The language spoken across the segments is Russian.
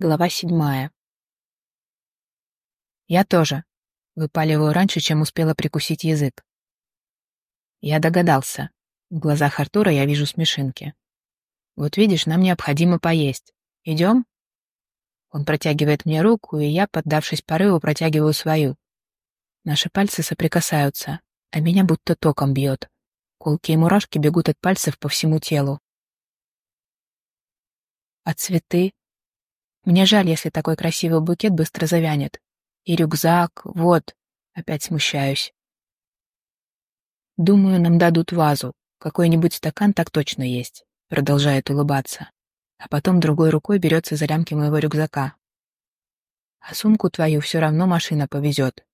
Глава седьмая. Я тоже. Выпаливаю раньше, чем успела прикусить язык. Я догадался. В глазах Артура я вижу смешинки. Вот видишь, нам необходимо поесть. Идем? Он протягивает мне руку, и я, поддавшись порыву, протягиваю свою. Наши пальцы соприкасаются, а меня будто током бьет. Колки и мурашки бегут от пальцев по всему телу. А цветы? Мне жаль, если такой красивый букет быстро завянет. И рюкзак, вот, опять смущаюсь. Думаю, нам дадут вазу. Какой-нибудь стакан так точно есть. Продолжает улыбаться. А потом другой рукой берется за лямки моего рюкзака. А сумку твою все равно машина повезет.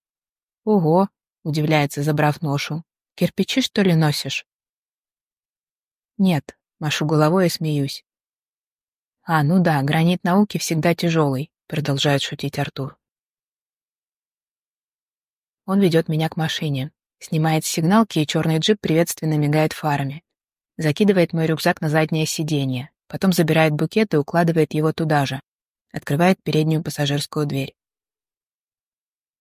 Ого, удивляется, забрав ношу. Кирпичи, что ли, носишь? Нет, машу головой и смеюсь. «А, ну да, гранит науки всегда тяжелый», — продолжает шутить Артур. Он ведет меня к машине, снимает сигналки, и черный джип приветственно мигает фарами. Закидывает мой рюкзак на заднее сиденье, потом забирает букет и укладывает его туда же. Открывает переднюю пассажирскую дверь.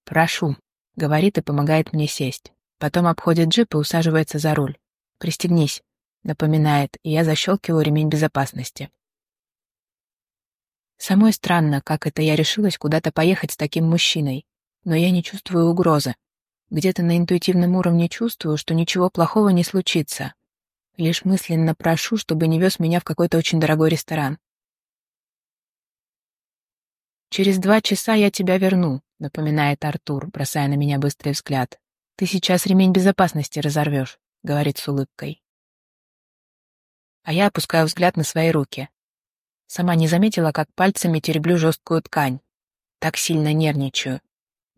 «Прошу», — говорит и помогает мне сесть. Потом обходит джип и усаживается за руль. «Пристегнись», — напоминает, и я защелкиваю ремень безопасности. Самой странно, как это я решилась куда-то поехать с таким мужчиной, но я не чувствую угрозы. Где-то на интуитивном уровне чувствую, что ничего плохого не случится. Лишь мысленно прошу, чтобы не вез меня в какой-то очень дорогой ресторан. «Через два часа я тебя верну», — напоминает Артур, бросая на меня быстрый взгляд. «Ты сейчас ремень безопасности разорвешь», — говорит с улыбкой. А я опускаю взгляд на свои руки. Сама не заметила, как пальцами тереблю жесткую ткань. Так сильно нервничаю.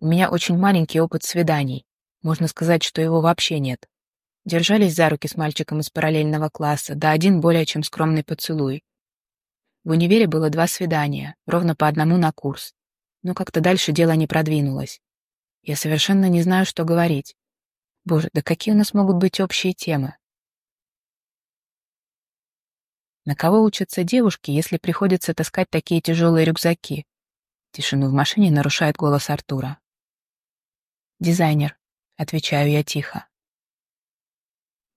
У меня очень маленький опыт свиданий. Можно сказать, что его вообще нет. Держались за руки с мальчиком из параллельного класса, да один более чем скромный поцелуй. В универе было два свидания, ровно по одному на курс. Но как-то дальше дело не продвинулось. Я совершенно не знаю, что говорить. Боже, да какие у нас могут быть общие темы? На кого учатся девушки, если приходится таскать такие тяжелые рюкзаки? Тишину в машине нарушает голос Артура. «Дизайнер», — отвечаю я тихо.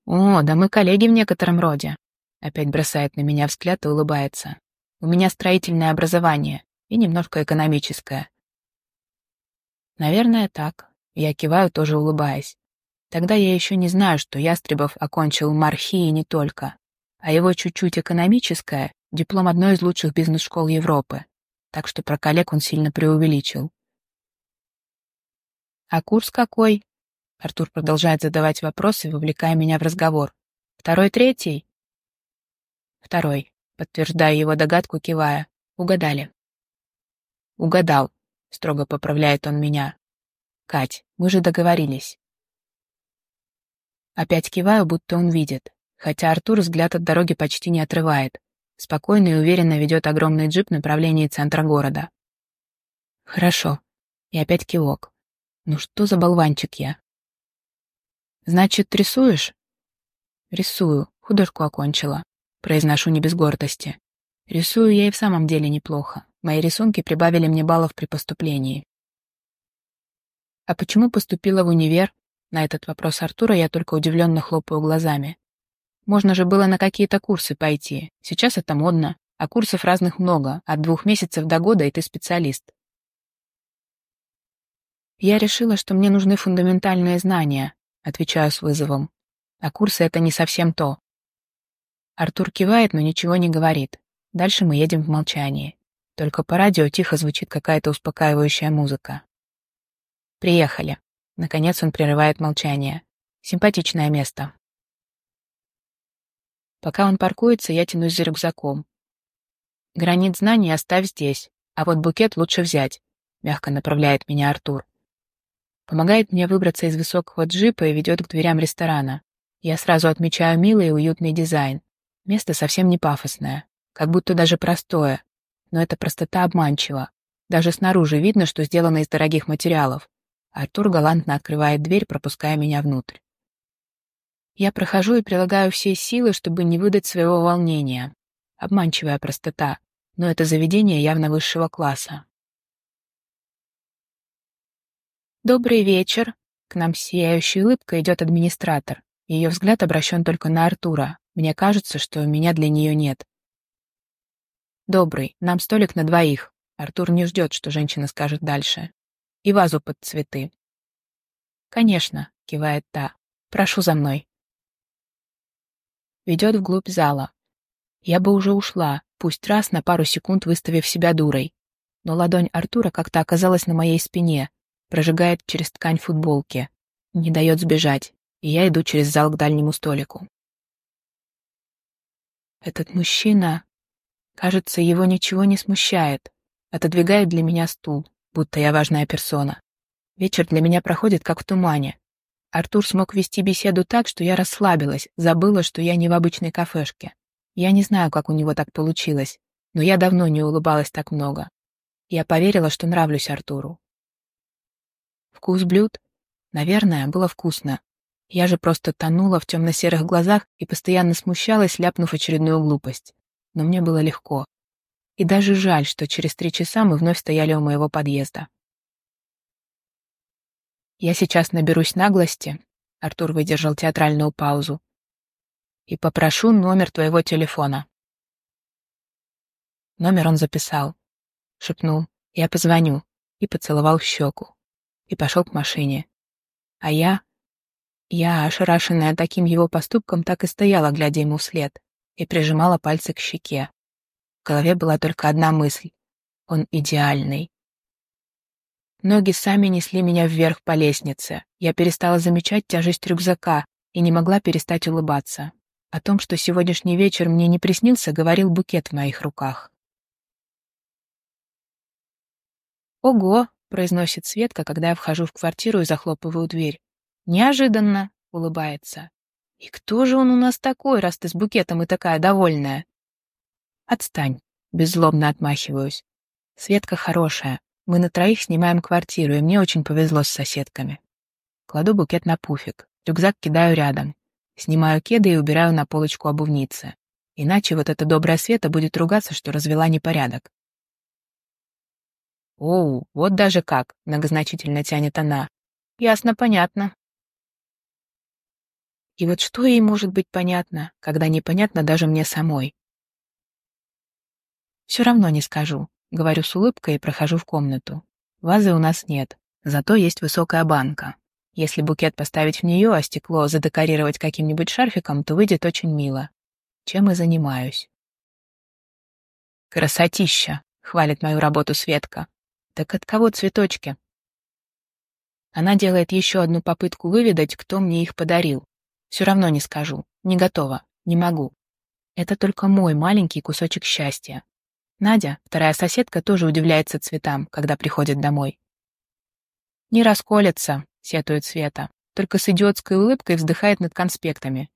«О, да мы коллеги в некотором роде», — опять бросает на меня взгляд и улыбается. «У меня строительное образование и немножко экономическое». «Наверное, так», — я киваю, тоже улыбаясь. Тогда я еще не знаю, что Ястребов окончил мархи и не только а его чуть-чуть экономическое — диплом одной из лучших бизнес-школ Европы, так что про коллег он сильно преувеличил. «А курс какой?» Артур продолжает задавать вопросы, вовлекая меня в разговор. «Второй, третий?» «Второй», — подтверждаю его догадку, кивая. «Угадали». «Угадал», — строго поправляет он меня. «Кать, мы же договорились». Опять киваю, будто он видит хотя Артур взгляд от дороги почти не отрывает. Спокойно и уверенно ведет огромный джип в направлении центра города. Хорошо. И опять кивок. Ну что за болванчик я? Значит, рисуешь? Рисую. Художку окончила. Произношу не без гордости. Рисую я и в самом деле неплохо. Мои рисунки прибавили мне баллов при поступлении. А почему поступила в универ? На этот вопрос Артура я только удивленно хлопаю глазами. Можно же было на какие-то курсы пойти. Сейчас это модно, а курсов разных много, от двух месяцев до года, и ты специалист. Я решила, что мне нужны фундаментальные знания, отвечаю с вызовом. А курсы — это не совсем то. Артур кивает, но ничего не говорит. Дальше мы едем в молчании. Только по радио тихо звучит какая-то успокаивающая музыка. «Приехали». Наконец он прерывает молчание. «Симпатичное место. Пока он паркуется, я тянусь за рюкзаком. «Гранит знаний оставь здесь, а вот букет лучше взять», — мягко направляет меня Артур. Помогает мне выбраться из высокого джипа и ведет к дверям ресторана. Я сразу отмечаю милый и уютный дизайн. Место совсем не пафосное, как будто даже простое, но эта простота обманчива. Даже снаружи видно, что сделано из дорогих материалов. Артур галантно открывает дверь, пропуская меня внутрь. Я прохожу и прилагаю все силы, чтобы не выдать своего волнения. Обманчивая простота. но это заведение явно высшего класса. «Добрый вечер!» К нам с сияющей улыбкой идет администратор. Ее взгляд обращен только на Артура. Мне кажется, что меня для нее нет. «Добрый, нам столик на двоих». Артур не ждет, что женщина скажет дальше. «И вазу под цветы». «Конечно», — кивает та. «Прошу за мной». Ведет вглубь зала. Я бы уже ушла, пусть раз на пару секунд выставив себя дурой. Но ладонь Артура как-то оказалась на моей спине, прожигает через ткань футболки, не дает сбежать, и я иду через зал к дальнему столику. Этот мужчина, кажется, его ничего не смущает, отодвигает для меня стул, будто я важная персона. Вечер для меня проходит как в тумане. Артур смог вести беседу так, что я расслабилась, забыла, что я не в обычной кафешке. Я не знаю, как у него так получилось, но я давно не улыбалась так много. Я поверила, что нравлюсь Артуру. Вкус блюд? Наверное, было вкусно. Я же просто тонула в темно-серых глазах и постоянно смущалась, ляпнув очередную глупость. Но мне было легко. И даже жаль, что через три часа мы вновь стояли у моего подъезда. «Я сейчас наберусь наглости», — Артур выдержал театральную паузу, «и попрошу номер твоего телефона». Номер он записал, шепнул «Я позвоню» и поцеловал щеку и пошел к машине. А я... Я, ошарашенная таким его поступком, так и стояла, глядя ему вслед, и прижимала пальцы к щеке. В голове была только одна мысль. Он идеальный. Ноги сами несли меня вверх по лестнице. Я перестала замечать тяжесть рюкзака и не могла перестать улыбаться. О том, что сегодняшний вечер мне не приснился, говорил букет в моих руках. «Ого!» произносит Светка, когда я вхожу в квартиру и захлопываю дверь. Неожиданно улыбается. И кто же он у нас такой, раз ты с букетом и такая довольная? Отстань, беззлобно отмахиваюсь. Светка хорошая. Мы на троих снимаем квартиру, и мне очень повезло с соседками. Кладу букет на пуфик, рюкзак кидаю рядом. Снимаю кеды и убираю на полочку обувницы. Иначе вот эта добрая Света будет ругаться, что развела непорядок. «Оу, вот даже как!» — многозначительно тянет она. «Ясно, понятно». И вот что ей может быть понятно, когда непонятно даже мне самой? «Все равно не скажу», — говорю с улыбкой и прохожу в комнату. Вазы у нас нет, зато есть высокая банка. Если букет поставить в нее, а стекло задекорировать каким-нибудь шарфиком, то выйдет очень мило. Чем и занимаюсь. «Красотища!» — хвалит мою работу Светка. Так от кого цветочки? Она делает еще одну попытку выведать, кто мне их подарил. Все равно не скажу. Не готова. Не могу. Это только мой маленький кусочек счастья. Надя, вторая соседка, тоже удивляется цветам, когда приходит домой. «Не расколется», — сетует Света, только с идиотской улыбкой вздыхает над конспектами.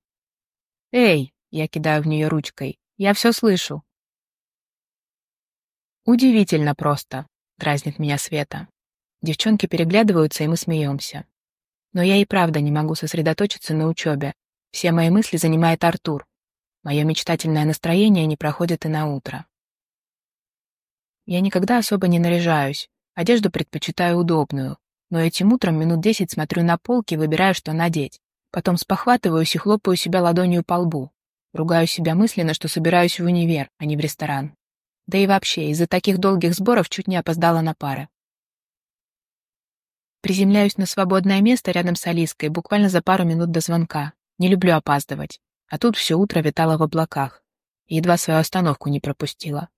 «Эй!» — я кидаю в нее ручкой. «Я все слышу». Удивительно просто. — дразнит меня Света. Девчонки переглядываются, и мы смеемся. Но я и правда не могу сосредоточиться на учебе. Все мои мысли занимает Артур. Мое мечтательное настроение не проходит и на утро. Я никогда особо не наряжаюсь. Одежду предпочитаю удобную. Но этим утром минут десять смотрю на полки, выбираю, что надеть. Потом спохватываюсь и хлопаю себя ладонью по лбу. Ругаю себя мысленно, что собираюсь в универ, а не в ресторан. Да и вообще, из-за таких долгих сборов чуть не опоздала на пары. Приземляюсь на свободное место рядом с Алиской буквально за пару минут до звонка. Не люблю опаздывать. А тут все утро витало в облаках. Едва свою остановку не пропустила.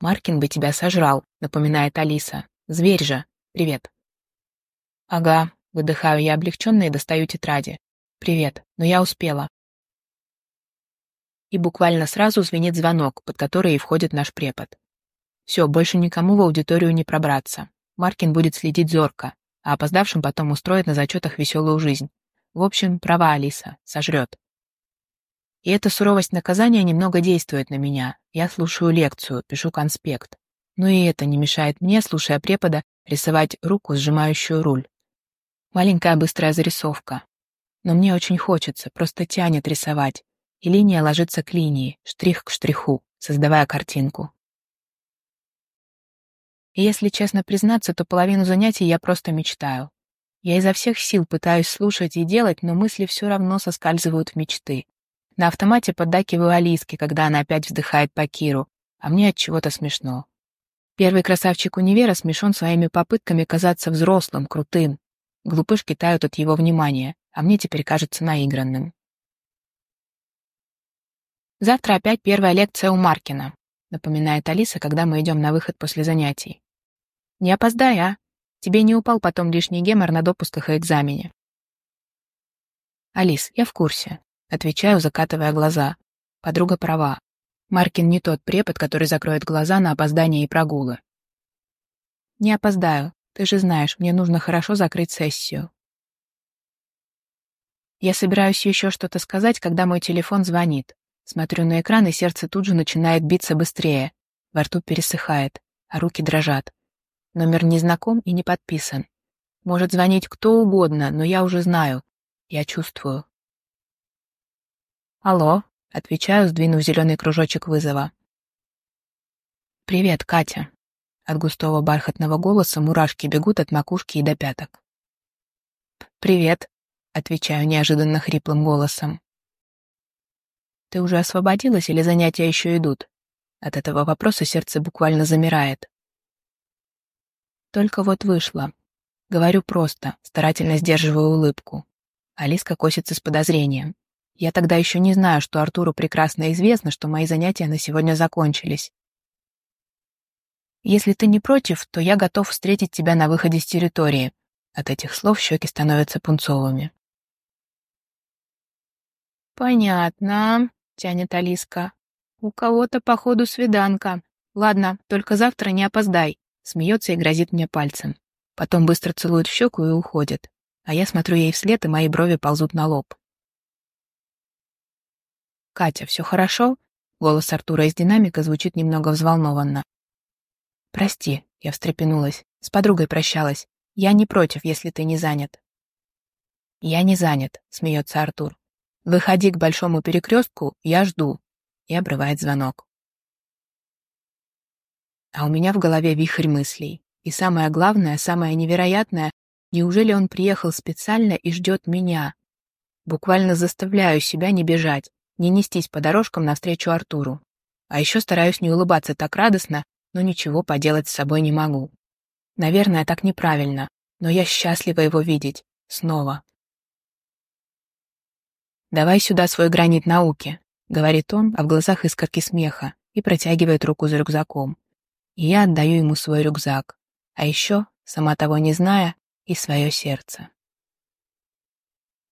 «Маркин бы тебя сожрал», — напоминает Алиса. «Зверь же. Привет». «Ага», — выдыхаю я облегченно и достаю тетради. «Привет, но я успела и буквально сразу звенит звонок, под который и входит наш препод. Все, больше никому в аудиторию не пробраться. Маркин будет следить зорко, а опоздавшим потом устроит на зачетах веселую жизнь. В общем, права Алиса, сожрет. И эта суровость наказания немного действует на меня. Я слушаю лекцию, пишу конспект. Но и это не мешает мне, слушая препода, рисовать руку, сжимающую руль. Маленькая быстрая зарисовка. Но мне очень хочется, просто тянет рисовать и линия ложится к линии, штрих к штриху, создавая картинку. И если честно признаться, то половину занятий я просто мечтаю. Я изо всех сил пытаюсь слушать и делать, но мысли все равно соскальзывают в мечты. На автомате поддакиваю Алиске, когда она опять вздыхает по Киру, а мне от чего-то смешно. Первый красавчик универа смешон своими попытками казаться взрослым, крутым. Глупышки тают от его внимания, а мне теперь кажется наигранным. «Завтра опять первая лекция у Маркина», — напоминает Алиса, когда мы идем на выход после занятий. «Не опоздай, а? Тебе не упал потом лишний гемор на допусках и экзамене». «Алис, я в курсе», — отвечаю, закатывая глаза. Подруга права. Маркин не тот препод, который закроет глаза на опоздание и прогулы. «Не опоздаю. Ты же знаешь, мне нужно хорошо закрыть сессию». Я собираюсь еще что-то сказать, когда мой телефон звонит. Смотрю на экран, и сердце тут же начинает биться быстрее. Во рту пересыхает, а руки дрожат. Номер не знаком и не подписан. Может звонить кто угодно, но я уже знаю. Я чувствую. «Алло», — отвечаю, сдвинув зеленый кружочек вызова. «Привет, Катя». От густого бархатного голоса мурашки бегут от макушки и до пяток. «Привет», — отвечаю неожиданно хриплым голосом. «Ты уже освободилась или занятия еще идут?» От этого вопроса сердце буквально замирает. Только вот вышло. Говорю просто, старательно сдерживаю улыбку. Алиска косится с подозрением. Я тогда еще не знаю, что Артуру прекрасно известно, что мои занятия на сегодня закончились. Если ты не против, то я готов встретить тебя на выходе с территории. От этих слов щеки становятся пунцовыми. Понятно, тянет Алиска. У кого-то, походу, свиданка. Ладно, только завтра не опоздай. Смеется и грозит мне пальцем. Потом быстро целует в щеку и уходит. А я смотрю ей вслед, и мои брови ползут на лоб. «Катя, все хорошо?» Голос Артура из динамика звучит немного взволнованно. «Прости», — я встрепенулась. «С подругой прощалась. Я не против, если ты не занят». «Я не занят», — смеется Артур. «Выходи к большому перекрестку, я жду», — и обрывает звонок. А у меня в голове вихрь мыслей. И самое главное, самое невероятное, неужели он приехал специально и ждет меня? Буквально заставляю себя не бежать, не нестись по дорожкам навстречу Артуру. А еще стараюсь не улыбаться так радостно, но ничего поделать с собой не могу. Наверное, так неправильно, но я счастлива его видеть. Снова. «Давай сюда свой гранит науки», — говорит он, а в глазах искорки смеха, и протягивает руку за рюкзаком. И я отдаю ему свой рюкзак. А еще, сама того не зная, и свое сердце.